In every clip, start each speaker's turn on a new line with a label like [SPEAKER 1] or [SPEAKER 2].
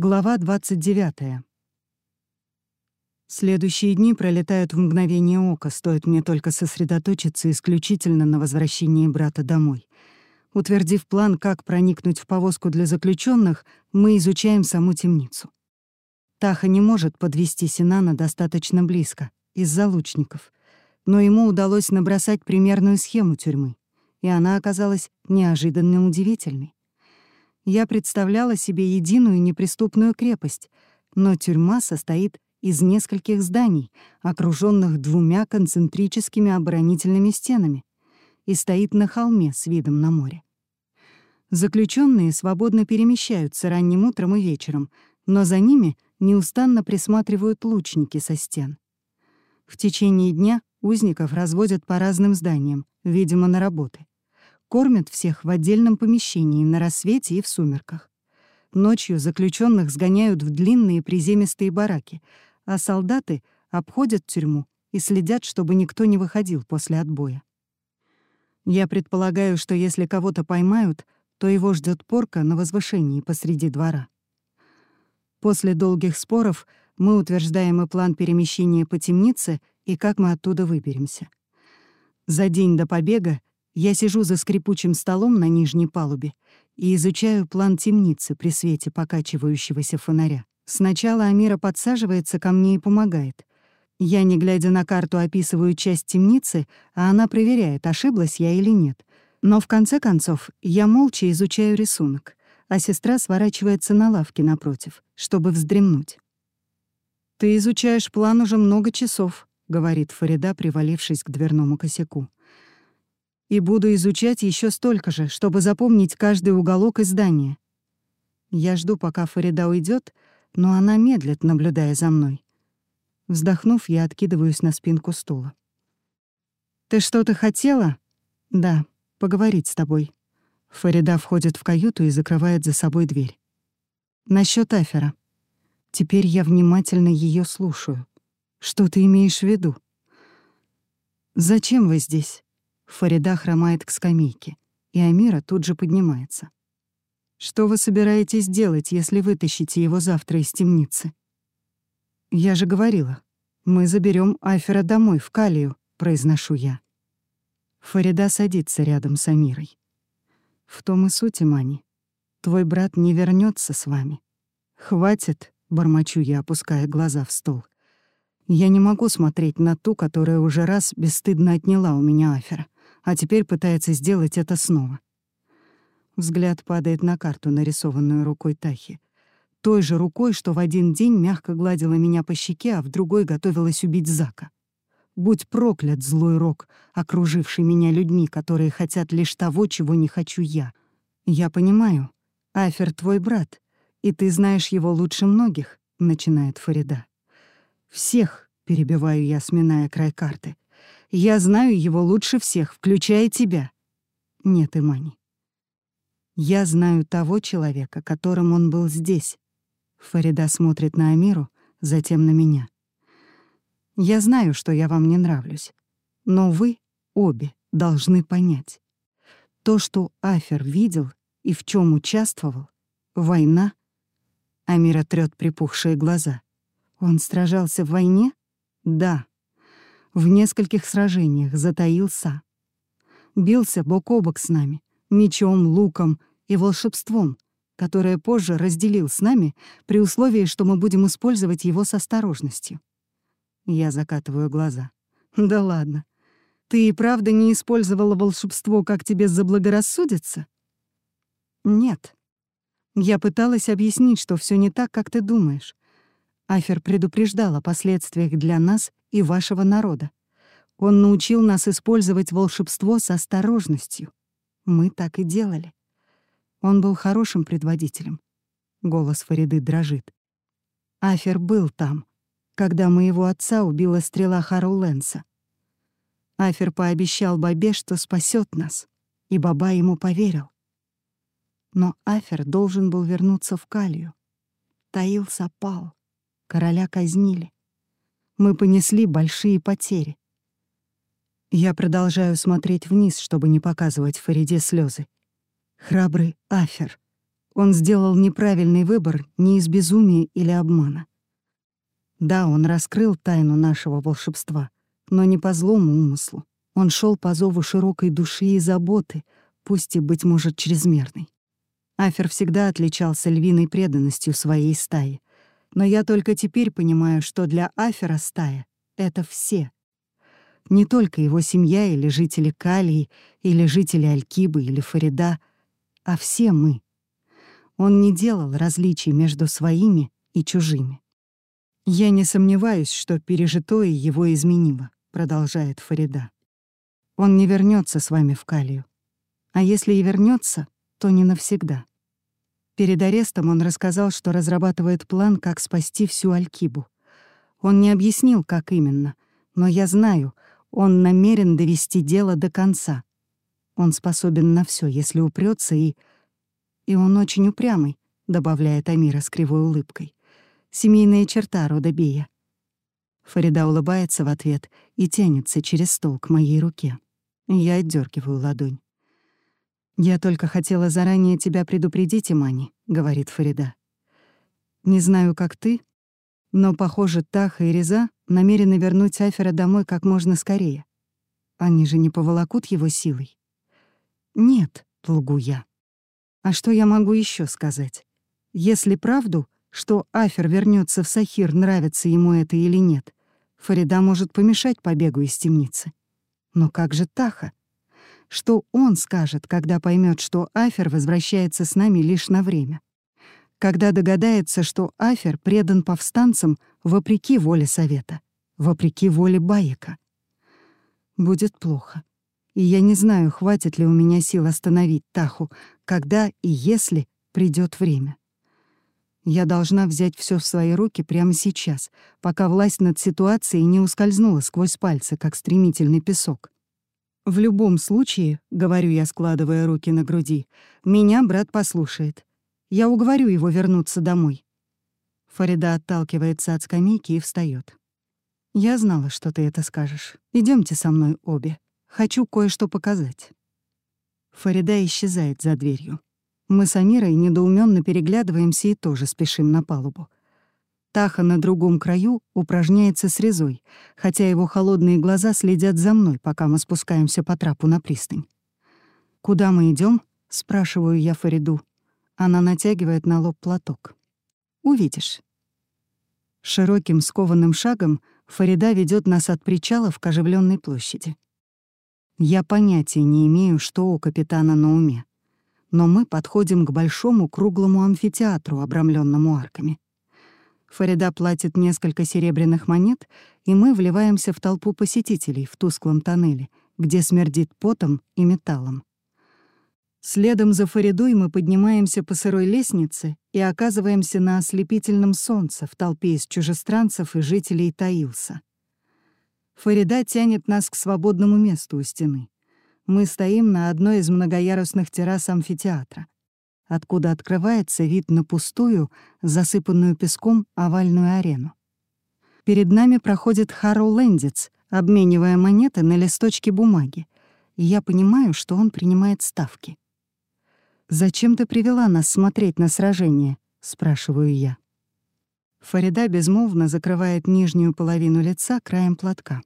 [SPEAKER 1] Глава 29. Следующие дни пролетают в мгновение ока, стоит мне только сосредоточиться исключительно на возвращении брата домой. Утвердив план, как проникнуть в повозку для заключенных, мы изучаем саму темницу. Таха не может подвести Синана достаточно близко, из-за лучников. Но ему удалось набросать примерную схему тюрьмы, и она оказалась неожиданно удивительной. Я представляла себе единую неприступную крепость, но тюрьма состоит из нескольких зданий, окруженных двумя концентрическими оборонительными стенами, и стоит на холме с видом на море. Заключенные свободно перемещаются ранним утром и вечером, но за ними неустанно присматривают лучники со стен. В течение дня узников разводят по разным зданиям, видимо, на работы. Кормят всех в отдельном помещении на рассвете и в сумерках. Ночью заключенных сгоняют в длинные приземистые бараки, а солдаты обходят тюрьму и следят, чтобы никто не выходил после отбоя. Я предполагаю, что если кого-то поймают, то его ждет порка на возвышении посреди двора. После долгих споров мы утверждаем и план перемещения по темнице, и как мы оттуда выберемся. За день до побега я сижу за скрипучим столом на нижней палубе и изучаю план темницы при свете покачивающегося фонаря. Сначала Амира подсаживается ко мне и помогает. Я, не глядя на карту, описываю часть темницы, а она проверяет, ошиблась я или нет. Но в конце концов я молча изучаю рисунок, а сестра сворачивается на лавке напротив, чтобы вздремнуть. «Ты изучаешь план уже много часов», — говорит Фарида, привалившись к дверному косяку и буду изучать еще столько же, чтобы запомнить каждый уголок издания. Я жду, пока Фарида уйдет, но она медлит, наблюдая за мной. Вздохнув, я откидываюсь на спинку стула. «Ты что-то хотела?» «Да, поговорить с тобой». Фарида входит в каюту и закрывает за собой дверь. Насчет Афера. Теперь я внимательно ее слушаю. Что ты имеешь в виду? Зачем вы здесь? Фарида хромает к скамейке, и Амира тут же поднимается. «Что вы собираетесь делать, если вытащите его завтра из темницы?» «Я же говорила, мы заберем Афера домой, в Калию», — произношу я. Фарида садится рядом с Амирой. «В том и суть, Мани. Твой брат не вернется с вами. Хватит», — бормочу я, опуская глаза в стол. Я не могу смотреть на ту, которая уже раз бесстыдно отняла у меня Афера а теперь пытается сделать это снова. Взгляд падает на карту, нарисованную рукой Тахи. Той же рукой, что в один день мягко гладила меня по щеке, а в другой готовилась убить Зака. Будь проклят, злой рок, окруживший меня людьми, которые хотят лишь того, чего не хочу я. Я понимаю. Афер твой брат, и ты знаешь его лучше многих, — начинает Фарида. Всех, — перебиваю я, сминая край карты. Я знаю его лучше всех, включая тебя. Нет, Имани. Я знаю того человека, которым он был здесь. Фарида смотрит на Амиру, затем на меня. Я знаю, что я вам не нравлюсь. Но вы обе должны понять. То, что Афер видел и в чем участвовал, война. Амира трёт припухшие глаза. Он сражался в войне? Да в нескольких сражениях затаился. Бился бок о бок с нами, мечом, луком и волшебством, которое позже разделил с нами при условии, что мы будем использовать его с осторожностью. Я закатываю глаза. «Да ладно. Ты и правда не использовала волшебство, как тебе заблагорассудится?» «Нет. Я пыталась объяснить, что все не так, как ты думаешь. Афер предупреждал о последствиях для нас и вашего народа. Он научил нас использовать волшебство с осторожностью. Мы так и делали. Он был хорошим предводителем. Голос Фариды дрожит. Афер был там, когда моего отца убила стрела Харуленса. Афер пообещал Бабе, что спасет нас, и Баба ему поверил. Но Афер должен был вернуться в Калию. Таился пал. Короля казнили. Мы понесли большие потери. Я продолжаю смотреть вниз, чтобы не показывать Фариде слезы. Храбрый Афер. Он сделал неправильный выбор не из безумия или обмана. Да, он раскрыл тайну нашего волшебства, но не по злому умыслу. Он шел по зову широкой души и заботы, пусть и, быть может, чрезмерной. Афер всегда отличался львиной преданностью своей стаи. Но я только теперь понимаю, что для Афера стая — это все. Не только его семья или жители Калии, или жители Алькибы или Фарида, а все мы. Он не делал различий между своими и чужими. «Я не сомневаюсь, что пережитое его изменило», — продолжает Фарида. «Он не вернется с вами в Калию. А если и вернется, то не навсегда». Перед арестом он рассказал, что разрабатывает план, как спасти всю Алькибу. Он не объяснил, как именно, но я знаю, он намерен довести дело до конца. Он способен на все, если упрется и... И он очень упрямый, добавляет Амира с кривой улыбкой семейная черта рода Бия. Фарида улыбается в ответ и тянется через стол к моей руке. Я отдергиваю ладонь. «Я только хотела заранее тебя предупредить, Имани», — говорит Фарида. «Не знаю, как ты, но, похоже, Таха и Реза намерены вернуть Афера домой как можно скорее. Они же не поволокут его силой». «Нет», — лгу я. «А что я могу еще сказать? Если правду, что Афер вернется в Сахир, нравится ему это или нет. Фарида может помешать побегу из темницы. Но как же Таха? Что он скажет, когда поймет, что Афер возвращается с нами лишь на время? Когда догадается, что Афер предан повстанцам вопреки воле Совета, вопреки воле Баека? Будет плохо. И я не знаю, хватит ли у меня сил остановить Таху, когда и если придет время. Я должна взять все в свои руки прямо сейчас, пока власть над ситуацией не ускользнула сквозь пальцы, как стремительный песок. В любом случае, — говорю я, складывая руки на груди, — меня брат послушает. Я уговорю его вернуться домой. Фарида отталкивается от скамейки и встает. «Я знала, что ты это скажешь. Идемте со мной обе. Хочу кое-что показать». Фарида исчезает за дверью. Мы с Амирой недоуменно переглядываемся и тоже спешим на палубу. Таха на другом краю упражняется с резой, хотя его холодные глаза следят за мной, пока мы спускаемся по трапу на пристань. «Куда мы идем? спрашиваю я Фариду. Она натягивает на лоб платок. «Увидишь». Широким скованным шагом Фарида ведет нас от причалов к оживленной площади. Я понятия не имею, что у капитана на уме но мы подходим к большому круглому амфитеатру, обрамленному арками. Фарида платит несколько серебряных монет, и мы вливаемся в толпу посетителей в тусклом тоннеле, где смердит потом и металлом. Следом за Фаридой мы поднимаемся по сырой лестнице и оказываемся на ослепительном солнце в толпе из чужестранцев и жителей Таилса. Фарида тянет нас к свободному месту у стены. Мы стоим на одной из многоярусных террас амфитеатра, откуда открывается вид на пустую, засыпанную песком овальную арену. Перед нами проходит Харроу Лэндец, обменивая монеты на листочки бумаги, и я понимаю, что он принимает ставки. «Зачем ты привела нас смотреть на сражение?» — спрашиваю я. Фарида безмолвно закрывает нижнюю половину лица краем платка.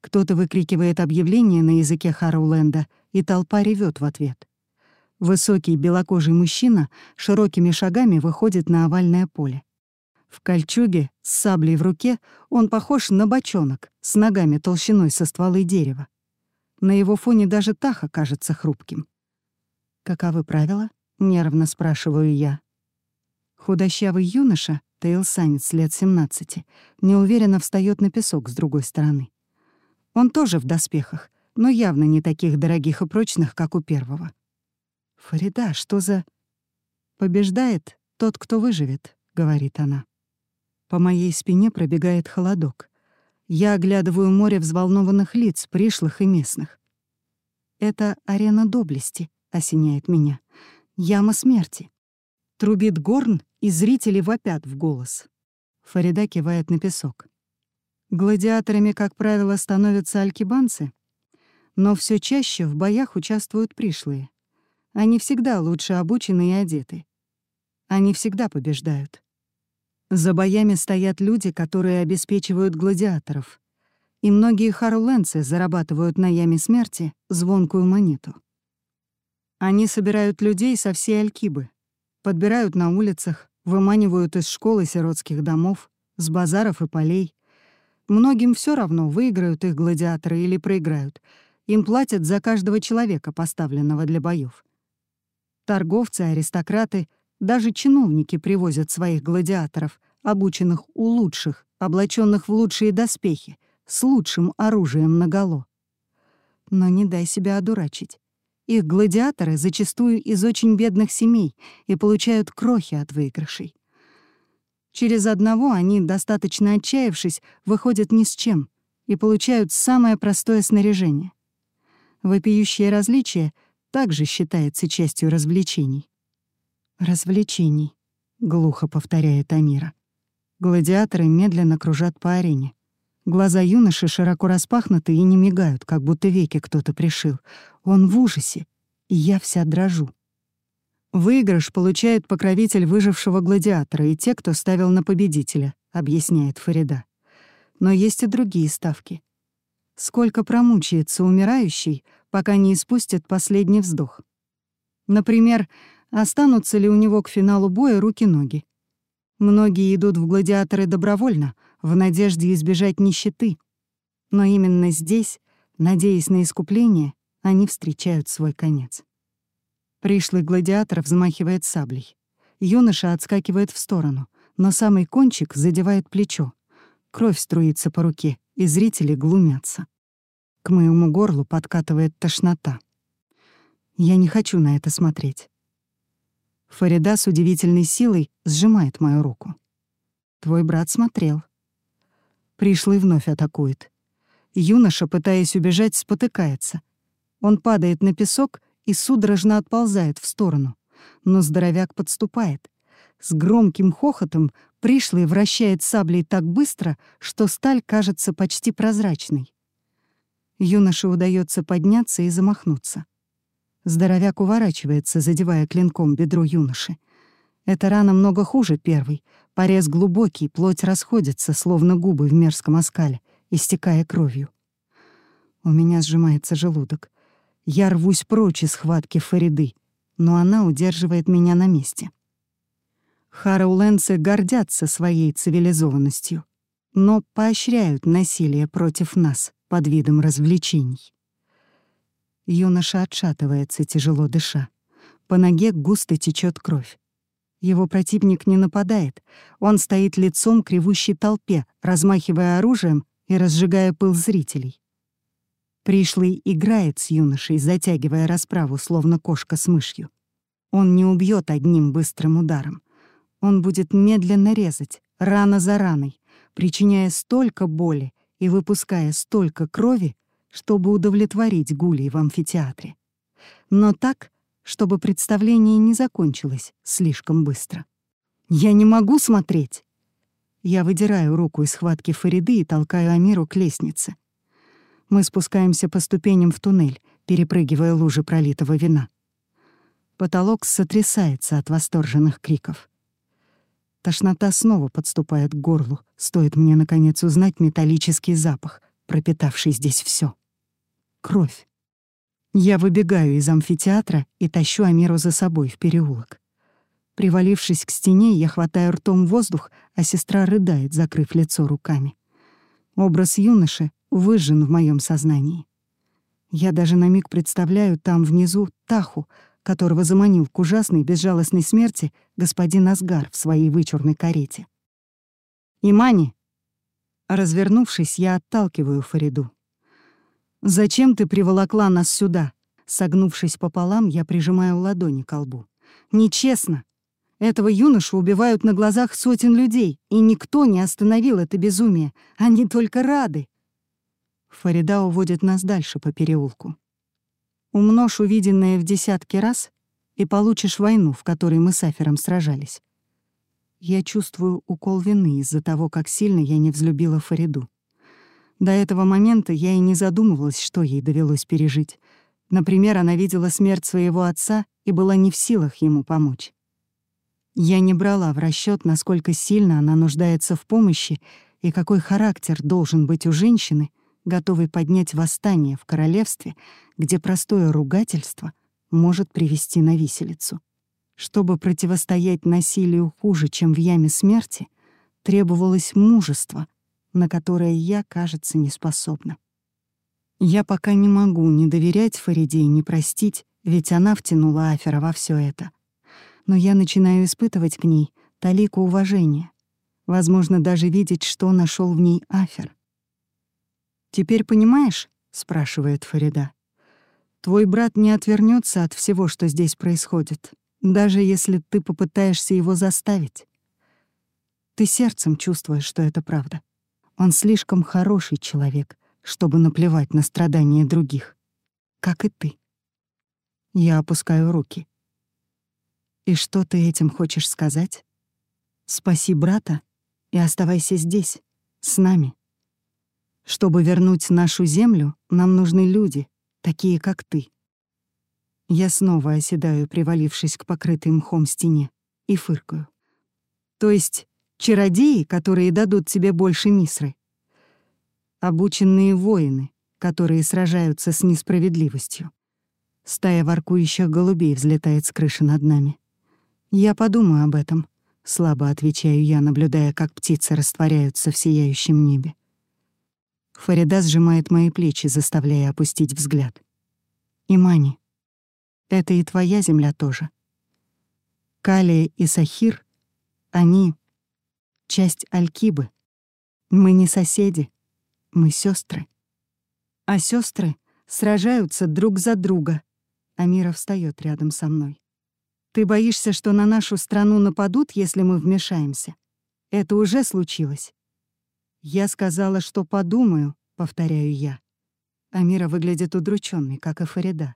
[SPEAKER 1] Кто-то выкрикивает объявление на языке Харауленда, и толпа ревет в ответ. Высокий белокожий мужчина широкими шагами выходит на овальное поле. В кольчуге, с саблей в руке, он похож на бочонок с ногами толщиной со стволы дерева. На его фоне даже Таха кажется хрупким. «Каковы правила?» — нервно спрашиваю я. Худощавый юноша, тейлсанец лет 17, неуверенно встает на песок с другой стороны. Он тоже в доспехах, но явно не таких дорогих и прочных, как у первого. «Фарида, что за...» «Побеждает тот, кто выживет», — говорит она. По моей спине пробегает холодок. Я оглядываю море взволнованных лиц, пришлых и местных. «Это арена доблести», — осеняет меня. «Яма смерти». Трубит горн, и зрители вопят в голос. Фарида кивает на песок. Гладиаторами, как правило, становятся алькибанцы, но все чаще в боях участвуют пришлые. Они всегда лучше обучены и одеты. Они всегда побеждают. За боями стоят люди, которые обеспечивают гладиаторов. И многие харуленцы зарабатывают на яме смерти звонкую монету. Они собирают людей со всей Алькибы, подбирают на улицах, выманивают из школы сиротских домов, с базаров и полей. Многим все равно, выиграют их гладиаторы или проиграют. Им платят за каждого человека, поставленного для боев. Торговцы, аристократы, даже чиновники привозят своих гладиаторов, обученных у лучших, облаченных в лучшие доспехи, с лучшим оружием наголо. Но не дай себя одурачить. Их гладиаторы зачастую из очень бедных семей и получают крохи от выигрышей. Через одного они, достаточно отчаявшись, выходят ни с чем и получают самое простое снаряжение. Вопиющее различие также считается частью развлечений. «Развлечений», — глухо повторяет Амира. Гладиаторы медленно кружат по арене. Глаза юноши широко распахнуты и не мигают, как будто веки кто-то пришил. Он в ужасе, и я вся дрожу. «Выигрыш получает покровитель выжившего гладиатора и те, кто ставил на победителя», — объясняет Фарида. «Но есть и другие ставки. Сколько промучается умирающий, пока не испустит последний вздох. Например, останутся ли у него к финалу боя руки-ноги. Многие идут в гладиаторы добровольно, в надежде избежать нищеты. Но именно здесь, надеясь на искупление, они встречают свой конец. Пришлый гладиатор взмахивает саблей. Юноша отскакивает в сторону, но самый кончик задевает плечо. Кровь струится по руке, и зрители глумятся. К моему горлу подкатывает тошнота. Я не хочу на это смотреть. Фарида с удивительной силой сжимает мою руку. Твой брат смотрел. Пришлый вновь атакует. Юноша, пытаясь убежать, спотыкается. Он падает на песок и судорожно отползает в сторону. Но здоровяк подступает. С громким хохотом пришлый вращает саблей так быстро, что сталь кажется почти прозрачной. Юноше удается подняться и замахнуться. Здоровяк уворачивается, задевая клинком бедро юноши. Эта рана много хуже первой. Порез глубокий, плоть расходится, словно губы в мерзком оскале, истекая кровью. У меня сжимается желудок. Я рвусь прочь из схватки Фариды, но она удерживает меня на месте. Харауленцы гордятся своей цивилизованностью, но поощряют насилие против нас под видом развлечений. Юноша отшатывается, тяжело дыша. По ноге густо течет кровь. Его противник не нападает. Он стоит лицом к ревущей толпе, размахивая оружием и разжигая пыл зрителей. Пришлый играет с юношей, затягивая расправу, словно кошка с мышью. Он не убьет одним быстрым ударом. Он будет медленно резать, рано за раной, причиняя столько боли и выпуская столько крови, чтобы удовлетворить гулей в амфитеатре. Но так, чтобы представление не закончилось слишком быстро. «Я не могу смотреть!» Я выдираю руку из схватки Фариды и толкаю Амиру к лестнице. Мы спускаемся по ступеням в туннель, перепрыгивая лужи пролитого вина. Потолок сотрясается от восторженных криков. Тошнота снова подступает к горлу, стоит мне, наконец, узнать металлический запах, пропитавший здесь все кровь. Я выбегаю из амфитеатра и тащу Амиру за собой в переулок. Привалившись к стене, я хватаю ртом воздух, а сестра рыдает, закрыв лицо руками. Образ юноши выжжен в моем сознании. Я даже на миг представляю там внизу Таху, которого заманил к ужасной безжалостной смерти господин Асгар в своей вычурной карете. «Имани!» Развернувшись, я отталкиваю Фариду. «Зачем ты приволокла нас сюда?» Согнувшись пополам, я прижимаю ладони к лбу. «Нечестно. Этого юношу убивают на глазах сотен людей, и никто не остановил это безумие. Они только рады». Фарида уводит нас дальше по переулку. Умножь увиденное в десятки раз, и получишь войну, в которой мы с Афером сражались. Я чувствую укол вины из-за того, как сильно я не взлюбила Фариду. До этого момента я и не задумывалась, что ей довелось пережить. Например, она видела смерть своего отца и была не в силах ему помочь. Я не брала в расчет, насколько сильно она нуждается в помощи и какой характер должен быть у женщины, готовой поднять восстание в королевстве, где простое ругательство может привести на виселицу. Чтобы противостоять насилию хуже, чем в яме смерти, требовалось мужество, на которое я, кажется, не способна. Я пока не могу не доверять Фариде и не простить, ведь она втянула Афера во все это. Но я начинаю испытывать к ней талику уважения, возможно, даже видеть, что нашел в ней Афер. «Теперь понимаешь?» — спрашивает Фарида. «Твой брат не отвернется от всего, что здесь происходит, даже если ты попытаешься его заставить. Ты сердцем чувствуешь, что это правда. Он слишком хороший человек, чтобы наплевать на страдания других, как и ты. Я опускаю руки. И что ты этим хочешь сказать? Спаси брата и оставайся здесь, с нами. Чтобы вернуть нашу землю, нам нужны люди, такие как ты. Я снова оседаю, привалившись к покрытой мхом стене, и фыркаю. То есть чародеи, которые дадут тебе больше мисры. Обученные воины, которые сражаются с несправедливостью. Стая воркующих голубей взлетает с крыши над нами. Я подумаю об этом, слабо отвечаю я, наблюдая, как птицы растворяются в сияющем небе. Фарида сжимает мои плечи, заставляя опустить взгляд. «Имани, это и твоя земля тоже. Калия и Сахир, они — часть Алькибы. Мы не соседи, мы сестры. А сестры сражаются друг за друга. Амира встает рядом со мной. Ты боишься, что на нашу страну нападут, если мы вмешаемся? Это уже случилось. Я сказала, что подумаю, повторяю я. Амира выглядит удрученной, как и Фарида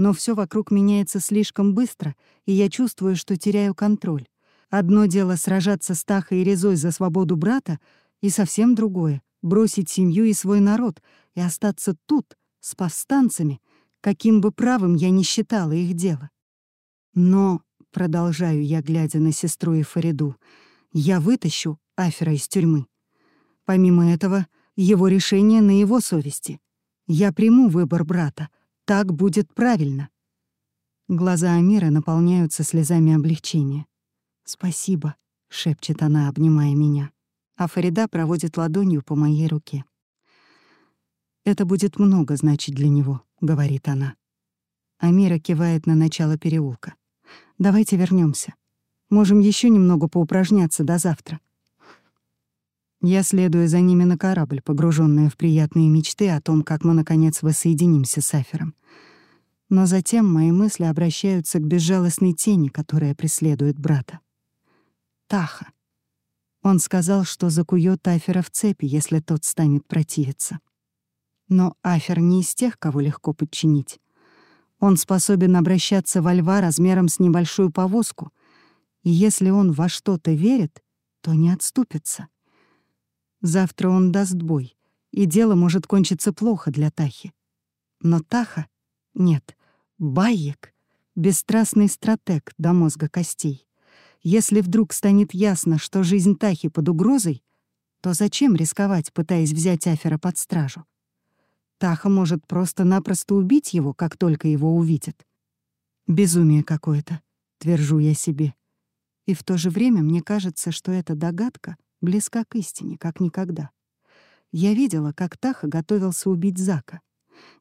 [SPEAKER 1] но все вокруг меняется слишком быстро, и я чувствую, что теряю контроль. Одно дело сражаться с Тахой и Резой за свободу брата, и совсем другое — бросить семью и свой народ и остаться тут, с повстанцами, каким бы правым я ни считала их дело. Но, — продолжаю я, глядя на сестру и Фариду, — я вытащу Афера из тюрьмы. Помимо этого, его решение на его совести. Я приму выбор брата — так будет правильно. Глаза Амира наполняются слезами облегчения. «Спасибо», — шепчет она, обнимая меня. А Фарида проводит ладонью по моей руке. «Это будет много значить для него», — говорит она. Амира кивает на начало переулка. «Давайте вернемся. Можем еще немного поупражняться до завтра». Я следую за ними на корабль, погруженная в приятные мечты о том, как мы, наконец, воссоединимся с Афером. Но затем мои мысли обращаются к безжалостной тени, которая преследует брата. Таха. Он сказал, что закует Афера в цепи, если тот станет противиться. Но Афер не из тех, кого легко подчинить. Он способен обращаться во льва размером с небольшую повозку, и если он во что-то верит, то не отступится. Завтра он даст бой, и дело может кончиться плохо для Тахи. Но Таха — нет, Байек — бесстрастный стратег до мозга костей. Если вдруг станет ясно, что жизнь Тахи под угрозой, то зачем рисковать, пытаясь взять Афера под стражу? Таха может просто-напросто убить его, как только его увидит. Безумие какое-то, твержу я себе. И в то же время мне кажется, что эта догадка — близка к истине, как никогда. Я видела, как Таха готовился убить Зака.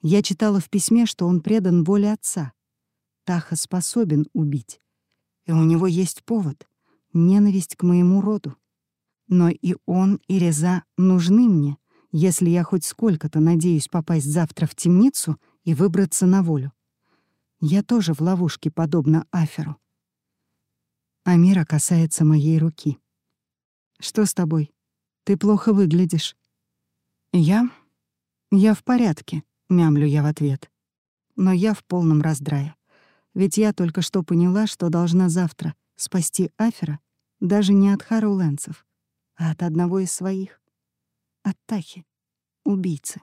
[SPEAKER 1] Я читала в письме, что он предан воле отца. Таха способен убить. И у него есть повод — ненависть к моему роду. Но и он, и Реза нужны мне, если я хоть сколько-то надеюсь попасть завтра в темницу и выбраться на волю. Я тоже в ловушке, подобно Аферу. Амира касается моей руки. «Что с тобой? Ты плохо выглядишь». «Я? Я в порядке», — мямлю я в ответ. Но я в полном раздрае. Ведь я только что поняла, что должна завтра спасти Афера даже не от Харулэнцев, а от одного из своих. От Тахи, убийцы.